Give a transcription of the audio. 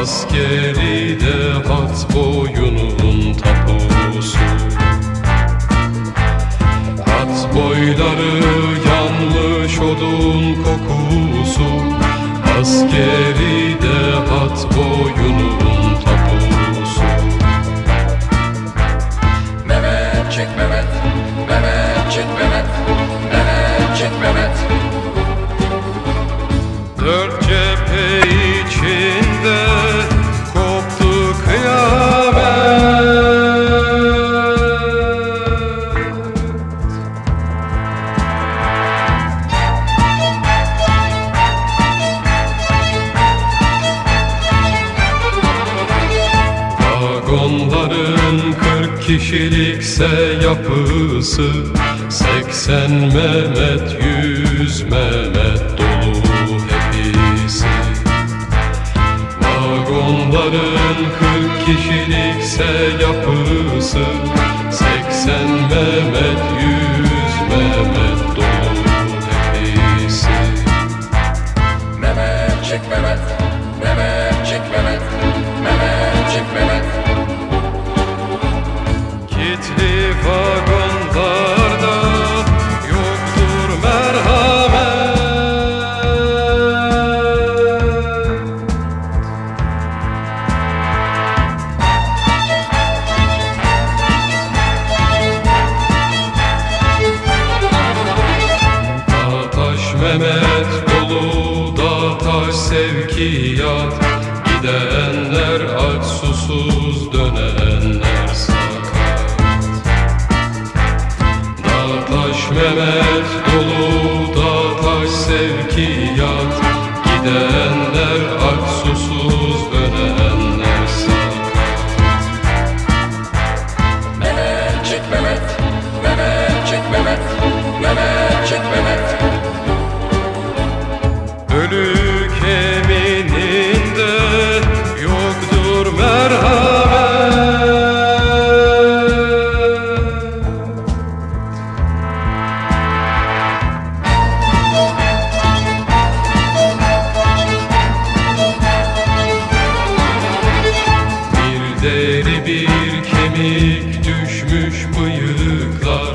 Askeri de hat boyunun tapusu. Hat boyları yanmış odun kokusu. Askeri de hat boyunun tapusu. Mehmetçik Mehmet. Mehmetçik Mehmet. Mehmetçik Mehmet. Dört kişilikse yapısı Seksen Mehmet, yüz Mehmet dolu hepsi. Vagonların kırk kişilikse yapısı Seksen Mehmet, yüz Mehmet Mehmet dolu dağtaş sevkiyat. Gidenler aç susuz Dağtaş Mehmet dolu dağtaş sevkiyat. Gidenler kemik düşmüş bıyıklar